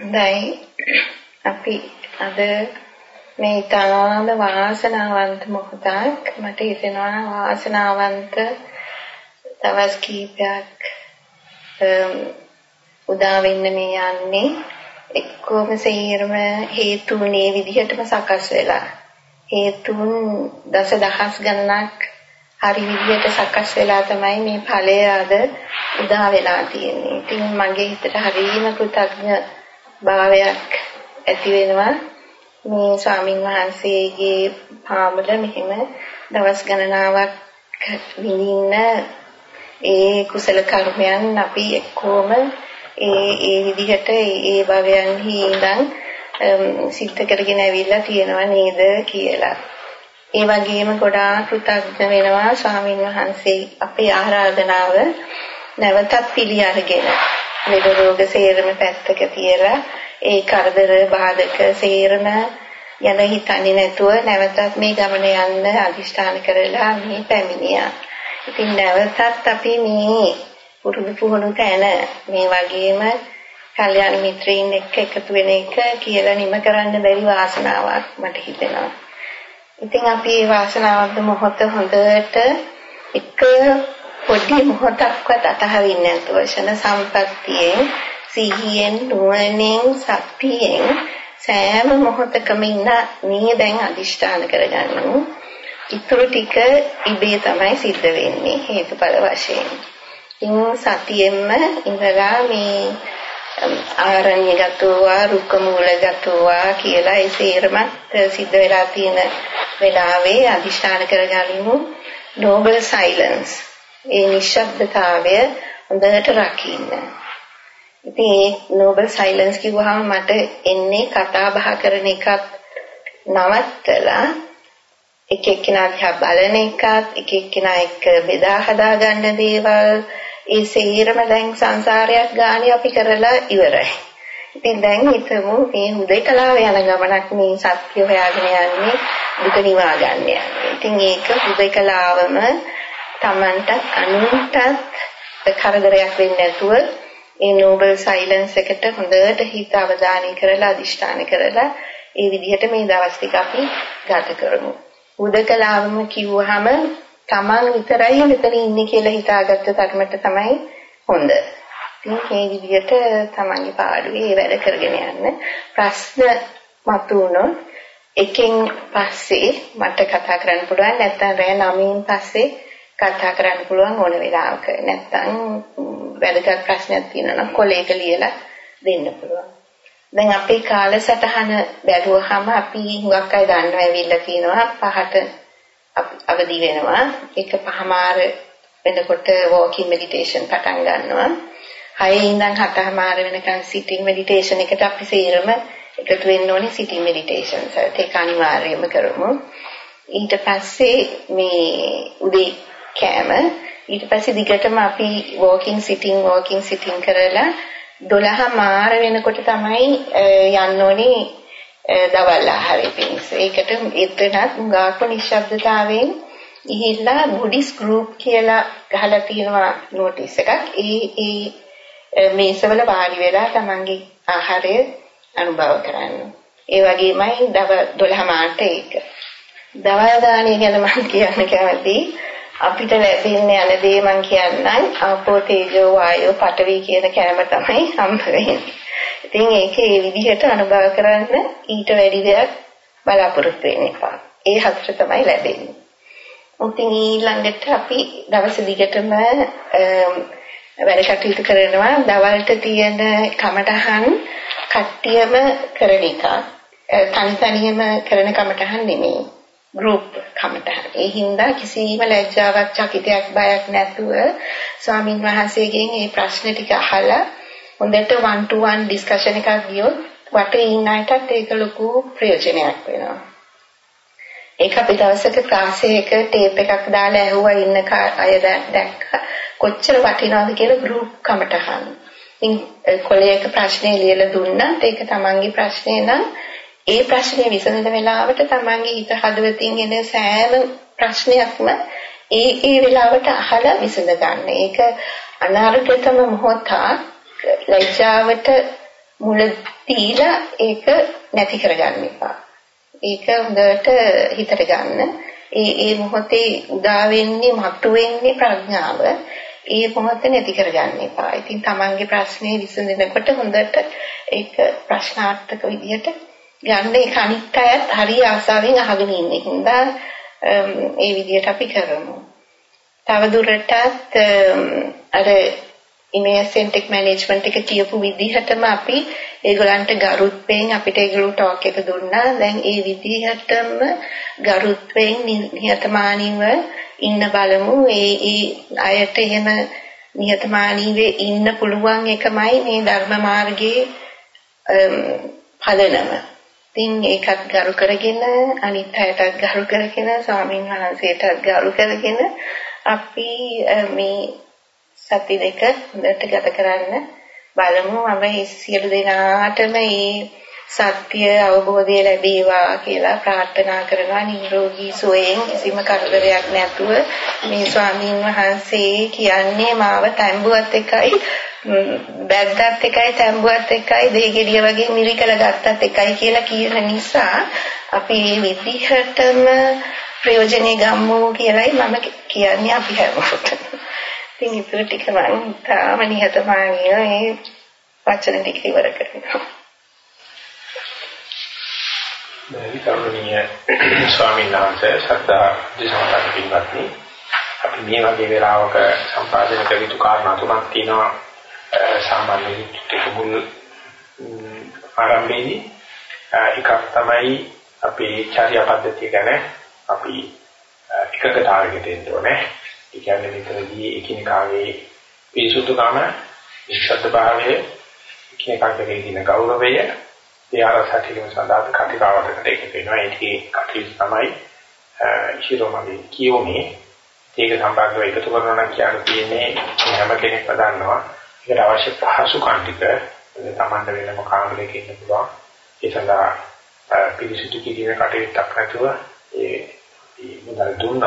හොඳයි. අපි අද මේ ඊටාම වාසනාවන්ත මොහොතක් මට හිතෙනවා වාසනාවන්ත දවස් කීපයක් උදා වෙන්න මේ යන්නේ එක්කෝම සේරම හේතුනේ විදිහටම සකස් වෙලා හේතුන් දසදහස් ගණනක් හරි විදිහට සකස් වෙලා තමයි මේ ඵලය අද උදා වෙලා තියෙන්නේ. ඉතින් මගේ හිතට හරිම කෘතඥ භාවයක් ඇති වෙනවා මේ ස්වාමින් වහන්සේගේ පාමුල මෙහෙම දවස් ගණනාවක් විඳින්න ඒ කුසල කර්මයන් අපි එක්කෝම ඒ ඒ විදිහට ඒ භවයන්හි ඉඳන් සිද්ධ කරගෙන ඇවිල්ලා තියෙනවා නේද කියලා. ඒ වගේම ගොඩාක් කෘතඥ වෙනවා ස්වාමින් වහන්සේ අපේ ආරාධනාව නැවතත් පිළි අරගෙන ලෙඩ රෝග සේරම පැත්තක තියලා ඒ කරදර බාධක සේරම යන හිතන්නේ නැතුව නැවතත් මේ ගමන යන්න අදිෂ්ඨාන කරලා මේ පැමිණියා. ඉතින් නැවතත් අපි මේ පුරුදු පුහුණු තැන මේ වගේම කල්යාණ මිත්‍රයින් එක්ක එකතු වෙන එක කියලා නිම කරන්න බැරි වාසනාවක් මට හිතෙනවා. ඉතින් අපි මේ වාසනාවන්ත මොහොත හොඳට එක පොඩි මොහොතක්වත් අතහරින්න නැතුව ෂණ සම්පත්තියෙන් සිහියෙන් නුවණින් සතියෙන් සෑම මොහොතකම ඉන්න මේ දැන් අදිෂ්ඨාන කරගන්නු. ඊටු ටික ඉබේ තමයි සිද්ධ වෙන්නේ හේතුඵල වශයෙන්. ඉතින් සතියෙන්ම ඉඳලා මේ ආරණ්‍යගතෝවා රුක්ක මූලගතෝවා කියලා ඒ සේරමත් සිද්ධ වෙලා තියෙන වෙලාවේ අදිෂ්ඨාන කරගනිමු noble silence ඒ නිශ්ශබ්දතාවය හොඳට රකින්න. ඉතින් ඒ noble silence කිව්වහම මට එන්නේ කතා බහ කරන එකත් නවත්තලා එක එක්කෙනා දිහා බලන එකත් එක එක්කෙනා එක්ක බෙදා හදා ගන්න දේවල් ඒ සේරම දැන් සංසාරයක් ගානේ අපි කරලා ඉවරයි. ඉතින් දැන් හිතමු මේ හුදේකලාව යන ගමනක් මේ සත්‍ය හොයාගෙන යන්නේ දුක නිවා ගන්න යන්නේ. ඉතින් ඒක හුදේකලාවම Tamanට අනුන්ටත් කරදරයක් වෙන්නේ නැතුව ඒ noble silence එකට හොඳට හිත අවධානය කරලා අදිෂ්ඨාන කරලා ඒ විදිහට මේ දවස් ටික අපි ගත කරමු. හුදකලාවම කිව්වහම Taman විතරයි මෙතන ඉන්නේ කියලා හිතාගත්ත තරමට තමයි හොඳ. ඉතින් මේ විදිහට Tamanගේ පාඩුවේ වැඩ කරගෙන යන්න ප්‍රශ්න මතුවුණොත් එකෙන් පස්සේ මට කතා කරන්න පුළුවන් නැත්නම් රෑ 9න් පස්සේ කතා කරන්න පුළුවන් ඕන වෙලාවක. නැත්නම් වැදගත් ප්‍රශ්නයක් තියෙනවා නම් කොලේක ලියලා දෙන්න පුළුවන්. දැන් අපේ කාලසටහන බැලුවහම අපි හුඟක් අය දන්නවා ඇවිල්ලා තියෙනවා පහට අවදි වෙනවා. ඒක පහමාර වෙනකොට walking meditation පටන් ගන්නවා. 6 ඉඳන් 7මාර වෙනකන් sitting meditation එකට අපි සේරම එකතු වෙන්න ඕනේ sitting meditation. ඒක අනිවාර්යයෙන්ම කරමු. ඊට පස්සේ මේ උදේ කෑම ඊට පස්සේ දිගටම අපි walking sitting walking sitting කරලා 12 මාර වෙනකොට තමයි යන්න ඕනේ දවල් ආහාරය පිණිස. ඒකට එතනත් උගාක නිශ්ශබ්දතාවයෙන් ඉහිල්ලා බුද්දිස් ගෲප් කියලා ගහලා තියෙනවා නෝටිස් එකක්. ඒ ඒ මේසවල වාඩි වෙලා තමන්ගේ ආහාරය අනුභව කරන්න. ඒ වගේමයි දව 12 මාට ඒක. දවල් දාණය ගැන මම කියන්න කැමතියි. අපිට ලැබෙන්නේ යන දේ මං කියන්නම් ආපෝ තේජෝ වායෝ පඨවි කියන කෑම තමයි හම්බ වෙන්නේ. ඉතින් ඒකේ මේ විදිහට අනුභව කරන්න ඊට වැඩි දෙයක් බලාපොරොත්තු වෙන්න එපා. ඒ හතර තමයි ලැබෙන්නේ. උතින් ඊළඟට අපි දවස් දිගටම වැඩ කටයුතු කරනවා දවල්ට තියෙන කමටහන් කට්ටියම කරන එක. තනි තනියම කරන කමටහන් නෙමෙයි. Group කමටහන්. ඒ හින්දා කිසිම ලැජ්ජාවක්, චකිතයක්, බයක් නැතුව ස්වාමින් වහන්සේගෙන් මේ ප්‍රශ්න ටික අහලා හොඳට one to one discussion එකක් ගියොත් වටේ ඉන්න අයටත් ඒක ලොකු ප්‍රයෝජනයක් වෙනවා. ඒක අපි දවසක ක්ලාස් එකක ටේප් එකක් දාලා ඇහුවා ඉන්න අය දැක්ක කොච්චර වටිනවද කියලා group කමටහන්. ඉතින් කොලේක ප්‍රශ්නේ ලියලා දුන්නත් ඒක තමන්ගේ ප්‍රශ්නේ නම් ඒ ප්‍රශ්නේ විසඳන වෙලාවට තමන්ගේ හිත හදවතින් එන සෑම ප්‍රශ්නයක්ම ඒ ඒ වෙලාවට අහලා විසඳ ගන්න. ඒක අනාර්ගතම මොහොතක් ලැජ්ජාවට මුල දීලා ඒක නැති කරගන්න එපා. ඒක හොඳට හිතට ගන්න. ඒ ඒ මොහොතේ උදා වෙන්නේ මතු වෙන්නේ ප්‍රඥාව. ඒ මොහොත නැති කරගන්න එපා. ඉතින් Tamange ප්‍රශ්නේ විසඳනකොට හොඳට ඒක ප්‍රශ්නාර්ථක විදිහට ගන්න ඒක අනිත් අයත් හරිය ආසාවෙන් අහගෙන ඉන්නේ. හින්දා ඒ විදිහට අපි කරමු. තව දුරටත් අර ඉමේසෙන්ටික් මැනේජ්මන්ට් එක කියපු විදිහටම අපි ඒගොල්ලන්ට ගරුත්වයෙන් අපිට ඒගොල්ලෝ ටෝක් එක දුන්නා. දැන් ඒ විදිහටම ගරුත්වයෙන් නිහතමානීව ඉන්න බලමු. ඒ ඒ අයට එහෙම නිහතමානීව ඉන්න පුළුවන් එකමයි මේ ධර්ම මාර්ගයේ පදනම. ඉතින් ඒකත් ගරු කරගෙන අනිත් අයටත් ගරු කරගෙන ස්වාමීන් වහන්සේටත් ගරු කරගෙන අපි මේ සති දෙක හොඳට ගත කරන්න බලමු. මම මේ සියලු දෙනාටම මේ සත්‍ය අවබෝධය ලැබේවා කියලා ප්‍රාර්ථනා කරනවා. නිරෝගී සුවයෙන් කිසිම කරදරයක් නැතුව මේ ස්වාමීන් වහන්සේ කියන්නේ මාව තැඹුවත් එකයි. බැද්දත් එකයි තැඹුවත් එකයි දෙහිගෙඩිය වගේ මිරිකල ගත්තත් එකයි කියලා කියන නිසා අපි මේ විදිහටම ප්‍රයෝජනෙ ගමු කියලායි මම කියන්නේ අපි හැමෝටම ඉතින් ඉතුරු ටික මම තාම නිහතමානීව මේ වචන ටික ඉවර කරනවා. මේ කරුණීය ස්වාමීන් වහන්සේ සද්ධා දිසමතක් පින්වත්නි අපි මේ වගේ වෙලාවක සම්පාදනය කළ යුතු කාරණා තුනක් තියෙනවා සාමාන්‍ය ටික මුල් ආරම්භයේදී එකක් තමයි අපේ චර්යා පද්ධතිය ගැන අපි එකකතාවයකට එන්න ඕනේ ඒ කියන්නේ මෙතනදී එකිනෙකාගේ පිරිසුදුකම, නිශ්ශබ්ද භාවය, එකිනෙකාට දෙන ගෞරවය, ඒ ආරක්ෂා කිරීම සඳහා කටිකාවතකට එකතු වෙනවා. ඒකේ කටයුතු තමයි ශිරෝමගේ කියෝනේ. ඒක සම්බන්ධව එකතු කරනවා නම් කියන්න තියෙන්නේ හැම කෙනෙක්ම දන්නවා. ඒකට අවශ්‍ය පහසුකම් ටික තමන්ට වෙනම කාමරයක ඉන්න පුළුවන්. ඒ සඳහා පිරිසිදු කිරීමේ කටයුත්තක් නැතුව ඒ මුදල් දුන්නත්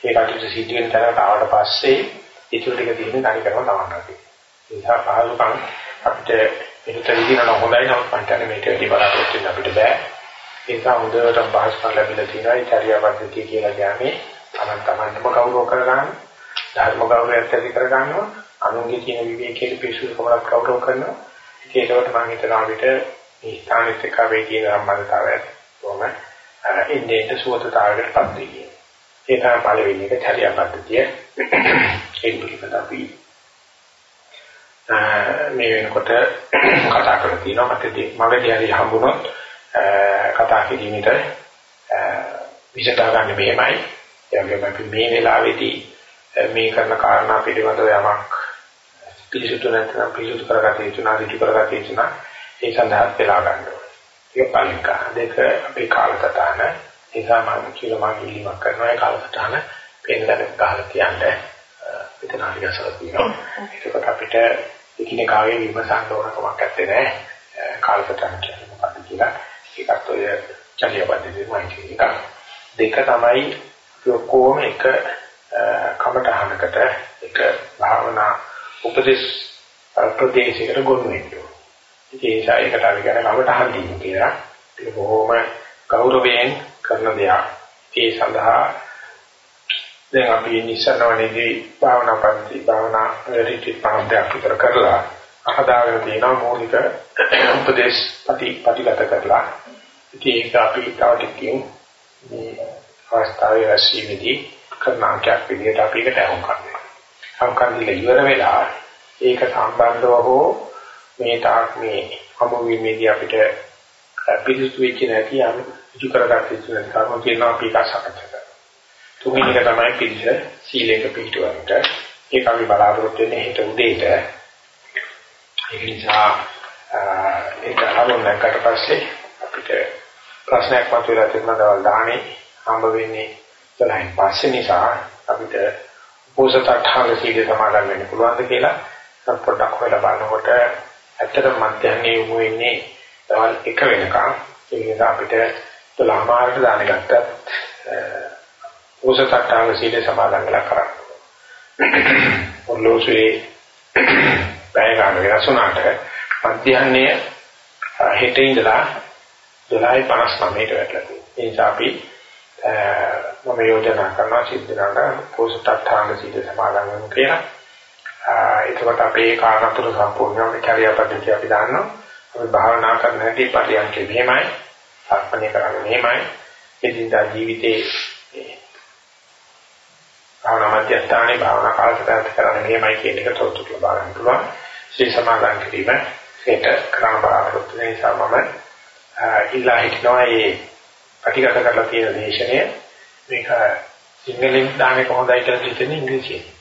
ඒ කටයුතු සිද්ධ වෙන තැනට ආවට පස්සේ ඉතුරු ටික තියෙන්නේ තනි කරම තමන්ට. ඒ නිසා පහසුකම් අපිට පිටත විදිහට හොඳයි නමුත් පන්ටන මේට වැඩි බලාපොරොත්තු වෙන්න අපිට බෑ. ඒ නිසා හොඳට පහසුකම් ලැබිලා තියෙනවා ඒ චර්යා පද්ධතිය කියලා කියන්නේ තමන් තමන්ටම ගෞරව කරගන්න, ධර්ම ගෞරවයත් ඇති කරගන්නවා, අනුන්ගේ තියෙන විවේකයේ පිසුකමවත් ගෞරව කරනවා. ඒකට මම හිතනවා අපිට මේ ස්ථානෙත් එක්ක වෙයි කියන සම්බන්ධතාවය කොහොම ඉන්නේ සුවතතාවයකටපත් වෙන්නේ. ඒ තමයි පළවෙනි එක චර්යා පද්ධතිය. ඒක පිළිබඳ අපි මේ වෙනකොට කතා කරලා තියෙනවා මට මගදී හරි හම්බුනොත් කතා කිරීමට විසඳා ගන්න මෙහෙමයි. ඒ වගේම අපි මේ වෙලාවේදී මේ කරන කාරණා පිළිබඳව යමක් පිළිසුතු නැත්නම් පිළිසුතු කරගත යුතු නම් ඍජු කරගත යුතු නම් ඒ සඳහා වෙලා ගන්න ඕනේ. ඒක පළවෙනි දෙක අපේ කාලසටහන නිසා මම කියලා මම ඉල්ලීමක් කරනවා ඒ කාලසටහන පෙන්නන ගහලා තියන්න මෙතන හරි ගැසලා තියෙනවා. ඒකත් අපිට එකිනෙකාගේ විමසන්න ඕන කමක් නැත්තේ නෑ. කාලසටහන කියන්නේ මොකක්ද කියලා. ඒකත් ඔය චලිය පද්ධතියේ මම කියන එක. දෙක තමයි ඔක්කොම එක කමටහනකට එක භාවනා උපදේශ ප්‍රදේශයකට ගොනු වෙනවා. ඉතින් ඒ නිසා ඒකට අපි කියන කමටහන් දීම කියලා. ඒක බොහොම ගෞරවයෙන් කරන දෙයක්. ඒ සඳහා දැන් අපි නිසනවනේදී භාවනා පන්ති භාවනා රිට්‍රීට් පන්තියක් විතර කරලා අහදාගෙන තියෙන මූලික උපදේශ ප්‍රති ප්‍රතිගත කරලා ඉතින් ඒක අපි තව ටිකකින් මේ අවස්ථාවේ රැස්වීමේදී කරනාකයක් විදිහට අපි ඒකට අහුම් කරනවා. අහුම් කරලා ඉවර වෙලා ඒක සම්බන්ධව හෝ මේ තාක් මේ හමුවීමේදී අපිට පිළිසු වෙච්ච නැති යම් ඉතු කරගත්ත යුතු නැති කර්ම කියනවා අපි ඒක සාකච්ඡා කරනවා. තුන්වෙනි එක තමයි පිළිස සීලයක පිළිටවන්නට. ඒක අපි බලාපොරොත්තු වෙන්නේ හිත උදේට. ඒක නිසා ඒක හරවන්නකට පස්සේ අපිට ප්‍රශ්නයක් මතුවලා තියෙනවා දවල් දාහනේ හම්බ වෙන්නේ 12න් පස්සේ නිසා අපිට උපෝසත අටහාර සීලය සමාදන් වෙන්න පුළුවන්ද කියලා පොඩ්ඩක් හොයලා බලනකොට ඇත්තටම මධ්‍යහ්නයේ යොමු වෙන්නේ දවල් 1 වෙනකම් ඒ නිසා අපිට 12 මාර්ග දාන ගත්තත් උසතට්ටාංග සීල සමාදන් වෙලා කරන්න. ඔර්ලෝසුවේ පැය ගන්න වෙනසුනාට මධ්‍යහ්නයේ හෙට ඉඳලා 12:59ට වැටලා තියෙනවා. ඒ නිසා අපි මම යෝජනා කරනවා සිද්ධාන්ත පොසත්තාංග සීල සමාදන් වෙමු කියලා. එතකොට අපේ කාණතුර සම්පූර්ණව කැරියා පද්ධතිය අපි දාන්නවා. අපි භාවනා කරන හැටි පරියන්කේ මෙහෙමයි, අර්පණය කරන්නේ මෙහෙමයි. එදිනදා ජීවිතේ භාවනා මධ්‍යස්ථානයේ භාවනා කාලසටහන කරන්නේ මෙහෙමයි කියන එක තොරතුරු ලබා ගන්න පුළුවන්. සීල සමාදන් කිරීම ඒට කරන බලාපොරොත්තු වෙන නිසා මම ඉල්ලා හිටනවා මේ ප්‍රතිගත කරලා තියෙන දේශනය මේක සිංහලෙන් දාන්නේ කොහොමදයි කියලා හිතන්නේ ඉංග්‍රීසියෙන්.